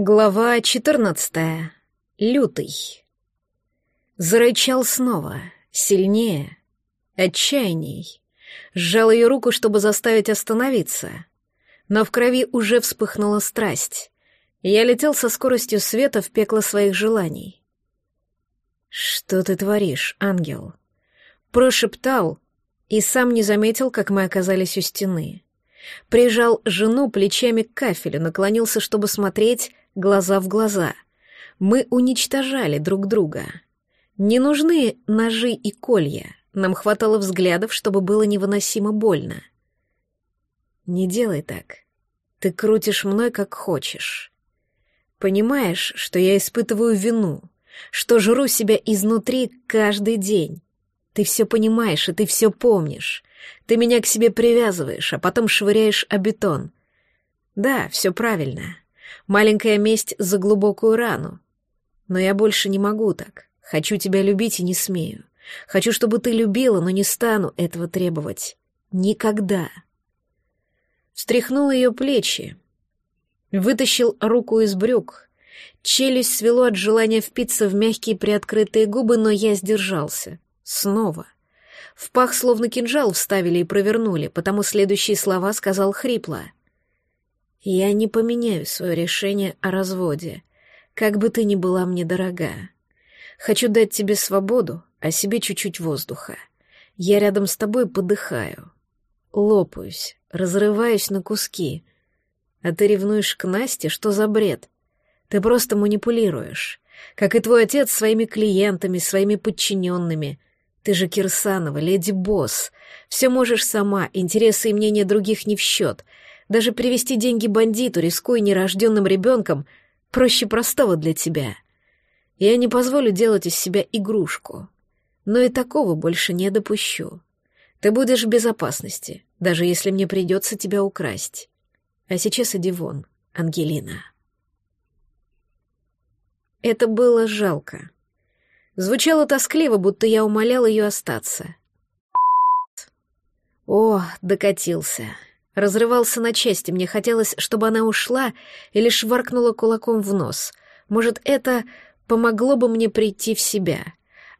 Глава 14. Лютый. Зарычал снова, сильнее, отчаянней. Сжал ее руку, чтобы заставить остановиться. Но в крови уже вспыхнула страсть. Я летел со скоростью света в пекло своих желаний. «Что ты творишь, ангел?» Прошептал и сам не заметил, как мы оказались у стены. Прижал жену плечами к кафелю, наклонился, чтобы смотреть, глаза в глаза. Мы уничтожали друг друга. Не нужны ножи и колья. Нам хватало взглядов, чтобы было невыносимо больно. Не делай так. Ты крутишь мной, как хочешь. Понимаешь, что я испытываю вину, что жру себя изнутри каждый день. Ты все понимаешь, и ты все помнишь. Ты меня к себе привязываешь, а потом швыряешь о бетон. Да, все правильно. Маленькая месть за глубокую рану. Но я больше не могу так. Хочу тебя любить и не смею. Хочу, чтобы ты любила, но не стану этого требовать. Никогда. Встряхнул ее плечи. Вытащил руку из брюк. Челюсть свело от желания впиться в мягкие приоткрытые губы, но я сдержался. Снова. В пах словно кинжал вставили и провернули, потому следующие слова сказал хрипло — я не поменяю свое решение о разводе, как бы ты ни была мне дорога. Хочу дать тебе свободу, а себе чуть-чуть воздуха. Я рядом с тобой подыхаю, лопаюсь, разрываюсь на куски. А ты ревнуешь к Насте, что за бред? Ты просто манипулируешь, как и твой отец своими клиентами, своими подчиненными. Ты же Кирсанова, леди-босс. Все можешь сама, интересы и мнения других не в счет — даже привести деньги бандиту, рискуя нерожденным ребенком, проще простого для тебя. Я не позволю делать из себя игрушку. Но и такого больше не допущу. Ты будешь в безопасности, даже если мне придется тебя украсть. А сейчас иди вон, Ангелина. Это было жалко. Звучало тоскливо, будто я умолял ее остаться. О, докатился разрывался на части. Мне хотелось, чтобы она ушла или шваркнула кулаком в нос. Может, это помогло бы мне прийти в себя.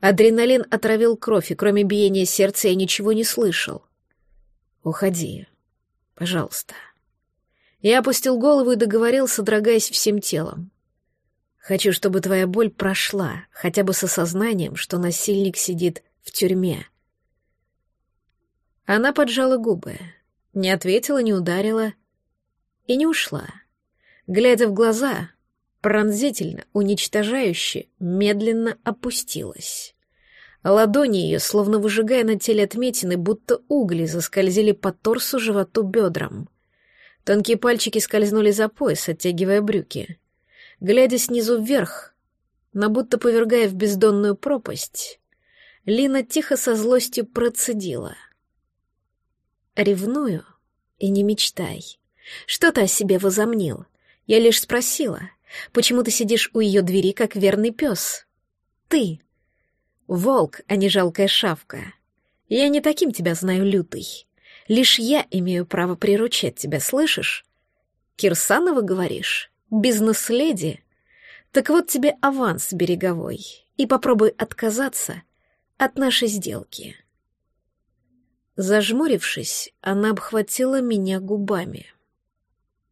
Адреналин отравил кровь, и кроме биения сердца я ничего не слышал. «Уходи, пожалуйста». Я опустил голову и договорился, дрогаясь всем телом. «Хочу, чтобы твоя боль прошла, хотя бы с осознанием, что насильник сидит в тюрьме». Она поджала губы. Не ответила, не ударила и не ушла. Глядя в глаза, пронзительно, уничтожающе, медленно опустилась. Ладони ее, словно выжигая на теле отметины, будто угли заскользили по торсу, животу, бедрам. Тонкие пальчики скользнули за пояс, оттягивая брюки. Глядя снизу вверх, но будто повергая в бездонную пропасть, Лина тихо со злостью процедила — Ревную и не мечтай. Что ты о себе возомнил? Я лишь спросила, почему ты сидишь у ее двери, как верный пес? Ты. Волк, а не жалкая шавка. Я не таким тебя знаю, лютый. Лишь я имею право приручать тебя, слышишь? Кирсанова, говоришь? Бизнес-леди? Так вот тебе аванс береговой, и попробуй отказаться от нашей сделки. Зажмурившись, она обхватила меня губами.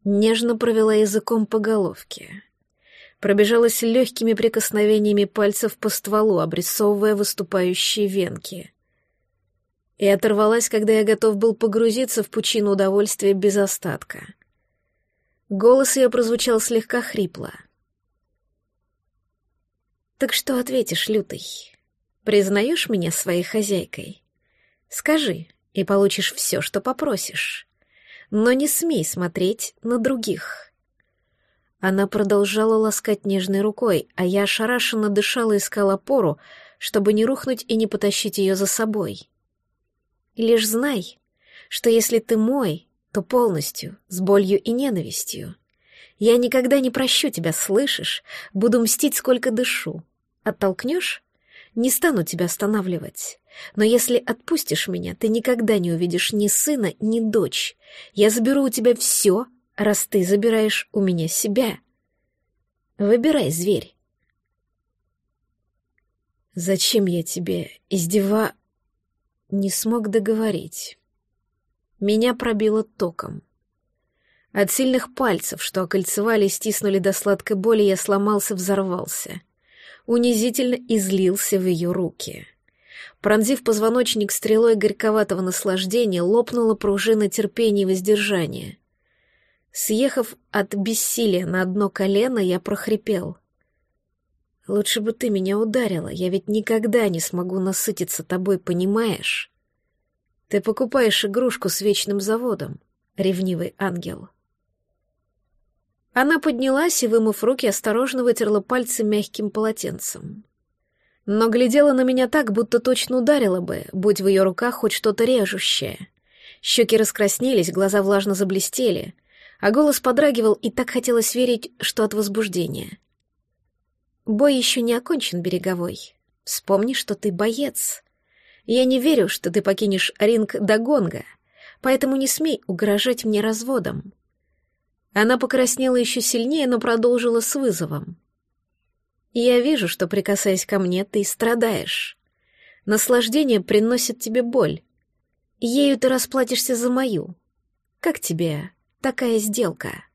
Нежно провела языком по головке. Пробежалась легкими прикосновениями пальцев по стволу, обрисовывая выступающие венки. И оторвалась, когда я готов был погрузиться в пучину удовольствия без остатка. Голос ее прозвучал слегка хрипло. «Так что ответишь, лютый? Признаешь меня своей хозяйкой? Скажи, и получишь все, что попросишь. Но не смей смотреть на других. Она продолжала ласкать нежной рукой, а я ошарашенно дышала и искала опору, чтобы не рухнуть и не потащить ее за собой. Лишь знай, что если ты мой, то полностью, с болью и ненавистью. Я никогда не прощу тебя, слышишь? Буду мстить, сколько дышу. Оттолкнешь? Не стану тебя останавливать. Но если отпустишь меня, ты никогда не увидишь ни сына, ни дочь. Я заберу у тебя все, раз ты забираешь у меня себя. Выбирай, зверь. Зачем я тебе издева... Не смог договорить. Меня пробило током. От сильных пальцев, что окольцевали и стиснули до сладкой боли, я сломался, взорвался. Унизительно излился в ее руки. Пронзив позвоночник стрелой горьковатого наслаждения, лопнула пружина терпения и воздержания. Съехав от бессилия на одно колено, я прохрипел. «Лучше бы ты меня ударила, я ведь никогда не смогу насытиться тобой, понимаешь? Ты покупаешь игрушку с вечным заводом, ревнивый ангел». Она поднялась и, вымыв руки, осторожно вытерла пальцы мягким полотенцем. Но глядела на меня так, будто точно ударила бы, будь в ее руках хоть что-то режущее. Щеки раскраснелись, глаза влажно заблестели — а голос подрагивал, и так хотелось верить, что от возбуждения. «Бой еще не окончен, Береговой. Вспомни, что ты боец. Я не верю, что ты покинешь ринг до гонга, поэтому не смей угрожать мне разводом». Она покраснела еще сильнее, но продолжила с вызовом. «Я вижу, что, прикасаясь ко мне, ты страдаешь. Наслаждение приносит тебе боль. Ею ты расплатишься за мою. Как тебе такая сделка.